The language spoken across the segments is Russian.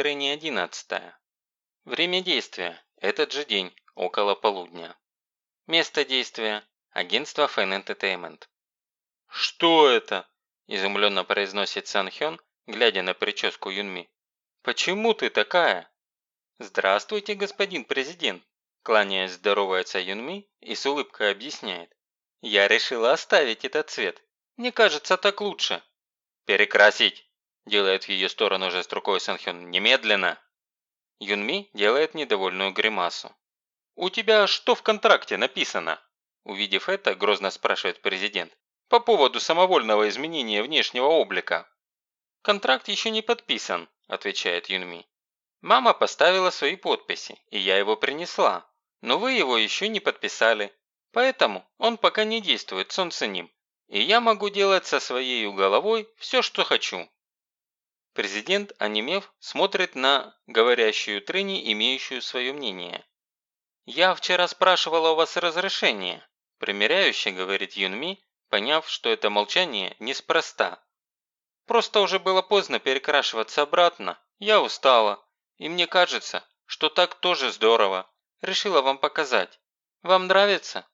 Трени 11. Время действия. Этот же день, около полудня. Место действия. Агентство Fan Entertainment. «Что это?» – изумленно произносит Сан Хён, глядя на прическу Юнми. «Почему ты такая?» «Здравствуйте, господин президент!» Кланяясь, здоровается Юнми и с улыбкой объясняет. «Я решила оставить этот цвет. Мне кажется, так лучше». «Перекрасить!» Делает в ее сторону жест рукой Санхён. «Немедленно!» Юнми делает недовольную гримасу. «У тебя что в контракте написано?» Увидев это, грозно спрашивает президент. «По поводу самовольного изменения внешнего облика». «Контракт еще не подписан», отвечает Юнми. «Мама поставила свои подписи, и я его принесла. Но вы его еще не подписали. Поэтому он пока не действует, солнце ним. И я могу делать со своей головой все, что хочу. Президент, онемев, смотрит на говорящую Трини, имеющую свое мнение. «Я вчера спрашивала у вас разрешение», – примиряюще говорит Юнми, поняв, что это молчание неспроста. «Просто уже было поздно перекрашиваться обратно, я устала, и мне кажется, что так тоже здорово. Решила вам показать. Вам нравится?»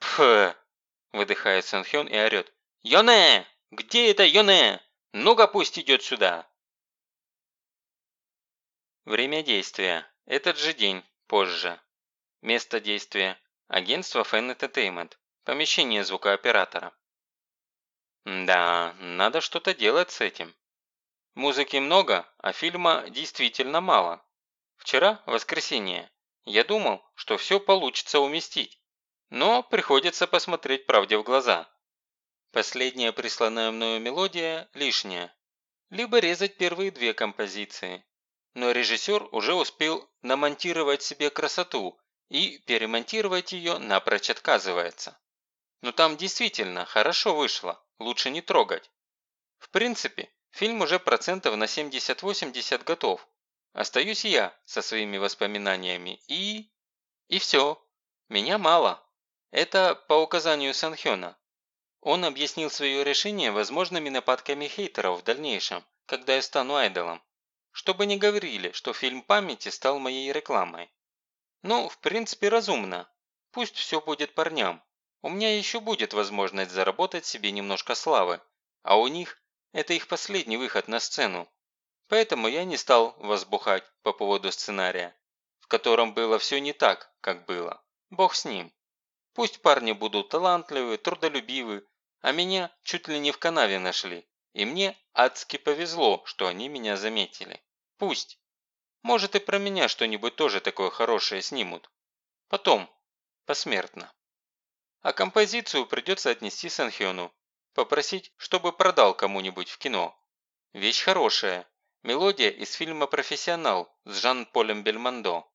«Пф!» – выдыхает Сэнхён и орет. «Йоне! Где это Йоне?» Ну-ка пусть идет сюда!» Время действия. Этот же день, позже. Место действия. Агентство Fan Entertainment. Помещение звукооператора. Да, надо что-то делать с этим. Музыки много, а фильма действительно мало. Вчера, воскресенье, я думал, что все получится уместить. Но приходится посмотреть правде в глаза. Последняя присланная мною мелодия лишняя. Либо резать первые две композиции. Но режиссер уже успел намонтировать себе красоту и перемонтировать ее напрочь отказывается. Но там действительно хорошо вышло, лучше не трогать. В принципе, фильм уже процентов на 70-80 готов. Остаюсь я со своими воспоминаниями и... И все. Меня мало. Это по указанию Санхёна. Он объяснил свое решение возможными нападками хейтеров в дальнейшем, когда я стану айдолом. Чтобы не говорили, что фильм памяти стал моей рекламой. Ну, в принципе, разумно. Пусть все будет парням. У меня еще будет возможность заработать себе немножко славы, а у них это их последний выход на сцену. Поэтому я не стал возбухать по поводу сценария, в котором было все не так, как было. Бог с ним. Пусть парни будут талантливы, трудолюбивы, а меня чуть ли не в канаве нашли. И мне адски повезло, что они меня заметили. Пусть. Может и про меня что-нибудь тоже такое хорошее снимут. Потом. Посмертно. А композицию придется отнести Санхёну. Попросить, чтобы продал кому-нибудь в кино. Вещь хорошая. Мелодия из фильма «Профессионал» с Жан-Полем Бельмондо.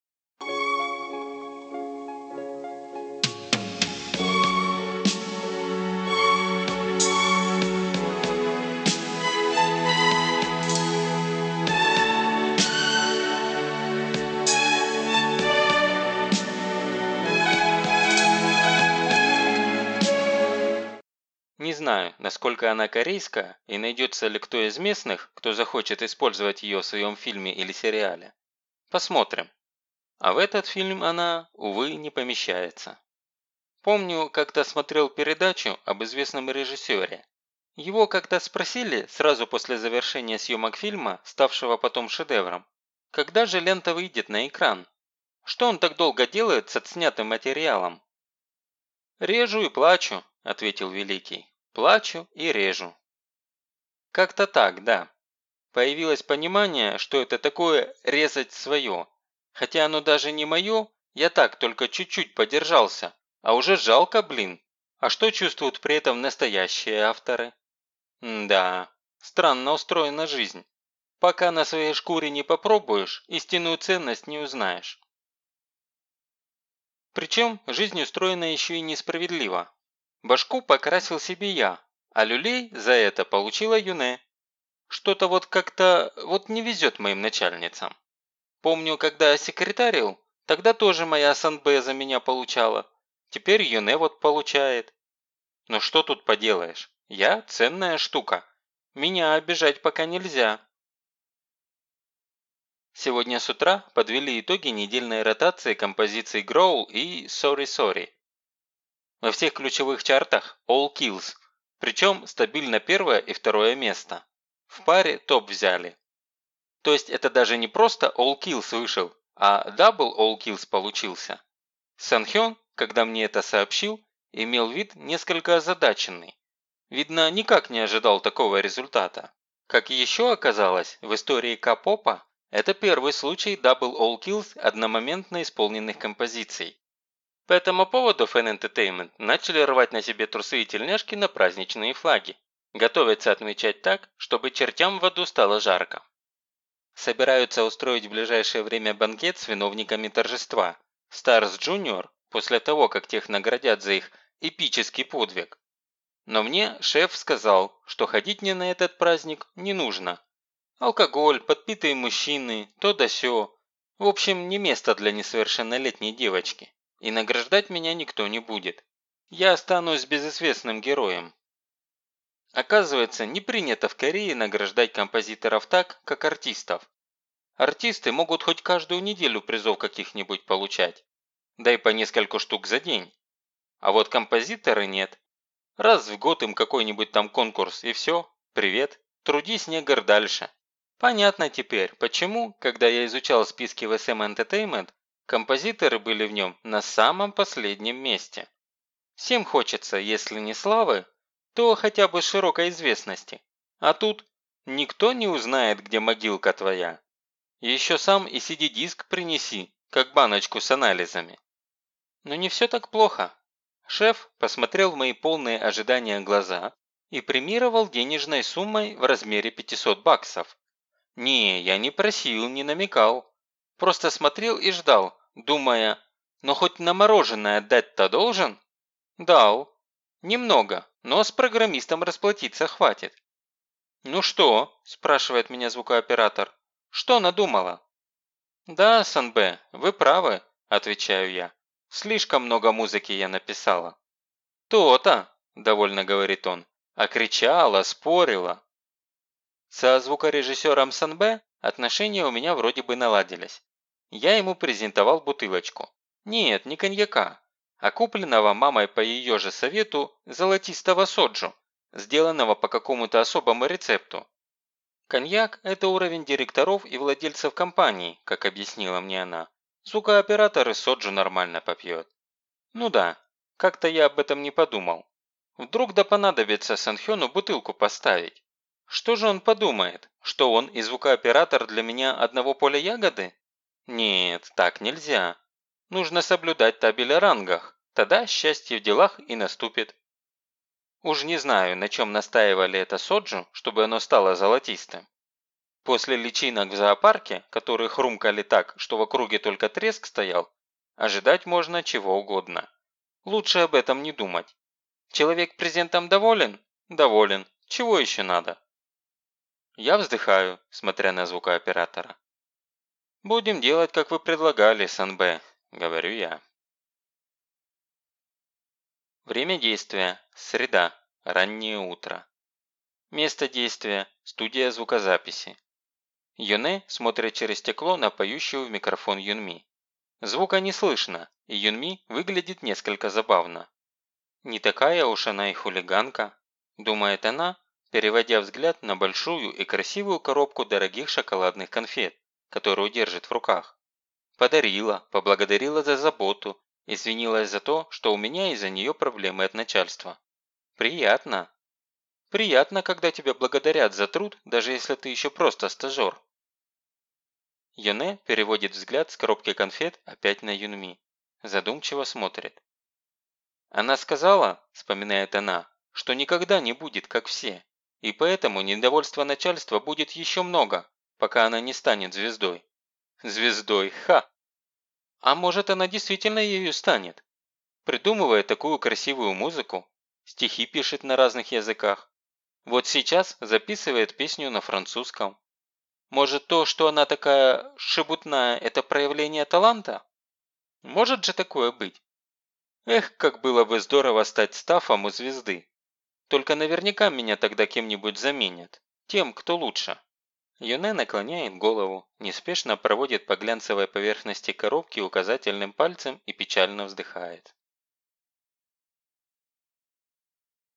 Знаю, насколько она корейская и найдется ли кто из местных, кто захочет использовать ее в своем фильме или сериале. Посмотрим. А в этот фильм она, увы, не помещается. Помню, как-то смотрел передачу об известном режиссере. Его как-то спросили сразу после завершения съемок фильма, ставшего потом шедевром, когда же лента выйдет на экран? Что он так долго делает с отснятым материалом? «Режу и плачу», – ответил Великий. Плачу и режу. Как-то так, да. Появилось понимание, что это такое резать свое. Хотя оно даже не мое, я так только чуть-чуть подержался. А уже жалко, блин. А что чувствуют при этом настоящие авторы? М да, странно устроена жизнь. Пока на своей шкуре не попробуешь, истинную ценность не узнаешь. Причем жизнь устроена еще и несправедливо. Башку покрасил себе я, а люлей за это получила Юне. Что-то вот как-то вот не везет моим начальницам. Помню, когда я секретарил, тогда тоже моя СНБ за меня получала. Теперь Юне вот получает. Но что тут поделаешь? Я ценная штука. Меня обижать пока нельзя. Сегодня с утра подвели итоги недельной ротации композиций Growl и Sorry Sorry. Во всех ключевых чартах All Kills, причем стабильно первое и второе место. В паре топ взяли. То есть это даже не просто All Kills вышел, а Double All Kills получился. Санхён, когда мне это сообщил, имел вид несколько озадаченный. Видно, никак не ожидал такого результата. Как еще оказалось, в истории К-попа это первый случай Double All Kills одномоментно исполненных композиций. По этому поводу Fan Entertainment начали рвать на себе трусы и тельняшки на праздничные флаги. Готовятся отмечать так, чтобы чертям в аду стало жарко. Собираются устроить в ближайшее время банкет с виновниками торжества. Stars Junior, после того, как тех наградят за их эпический подвиг. Но мне шеф сказал, что ходить мне на этот праздник не нужно. Алкоголь, подпитые мужчины, то да сё. В общем, не место для несовершеннолетней девочки. И награждать меня никто не будет. Я останусь безызвестным героем. Оказывается, не принято в Корее награждать композиторов так, как артистов. Артисты могут хоть каждую неделю призов каких-нибудь получать. Да и по несколько штук за день. А вот композиторы нет. Раз в год им какой-нибудь там конкурс и все, привет, трудись, негр, дальше. Понятно теперь, почему, когда я изучал списки в SM Entertainment, композиторы были в нем на самом последнем месте. Всем хочется, если не славы, то хотя бы широкой известности. А тут никто не узнает, где могилка твоя. Еще сам и CD-диск принеси, как баночку с анализами. Но не все так плохо. Шеф посмотрел в мои полные ожидания глаза и премировал денежной суммой в размере 500 баксов. Не, я не просил, не намекал. Просто смотрел и ждал, думая, но хоть на мороженое дать-то должен? Дал. Немного, но с программистом расплатиться хватит. «Ну что?» – спрашивает меня звукооператор. «Что надумала?» «Да, Санбе, вы правы», – отвечаю я. «Слишком много музыки я написала». «То-то», – довольно говорит он, – «а кричала, спорила». Со звукорежиссером СНБ отношения у меня вроде бы наладились. Я ему презентовал бутылочку. Нет, не коньяка, а купленного мамой по ее же совету золотистого соджу, сделанного по какому-то особому рецепту. Коньяк – это уровень директоров и владельцев компании, как объяснила мне она. Звукооператор и соджу нормально попьет. Ну да, как-то я об этом не подумал. Вдруг да понадобится Санхёну бутылку поставить. Что же он подумает? Что он и звукооператор для меня одного поля ягоды? Нет, так нельзя. Нужно соблюдать табель о рангах. Тогда счастье в делах и наступит. Уж не знаю, на чем настаивали это соджу, чтобы оно стало золотистым. После личинок в зоопарке, которые хрумкали так, что в округе только треск стоял, ожидать можно чего угодно. Лучше об этом не думать. Человек презентом доволен? Доволен. Чего еще надо? Я вздыхаю, смотря на звукооператора. «Будем делать, как вы предлагали, Санбэ», – говорю я. Время действия – среда, раннее утро. Место действия – студия звукозаписи. Юне смотрит через стекло на поющую в микрофон Юнми. Звука не слышно, и Юнми выглядит несколько забавно. Не такая уж она и хулиганка, думает она, переводя взгляд на большую и красивую коробку дорогих шоколадных конфет, которую держит в руках. Подарила, поблагодарила за заботу, извинилась за то, что у меня из-за нее проблемы от начальства. Приятно. Приятно, когда тебя благодарят за труд, даже если ты еще просто стажер. Юне переводит взгляд с коробки конфет опять на Юнми. Задумчиво смотрит. Она сказала, вспоминает она, что никогда не будет, как все. И поэтому недовольства начальства будет еще много, пока она не станет звездой. Звездой, ха! А может она действительно ею станет? Придумывая такую красивую музыку, стихи пишет на разных языках. Вот сейчас записывает песню на французском. Может то, что она такая шебутная, это проявление таланта? Может же такое быть? Эх, как было бы здорово стать стафом у звезды. Только наверняка меня тогда кем-нибудь заменят. Тем, кто лучше. Юне наклоняет голову, неспешно проводит по глянцевой поверхности коробки указательным пальцем и печально вздыхает.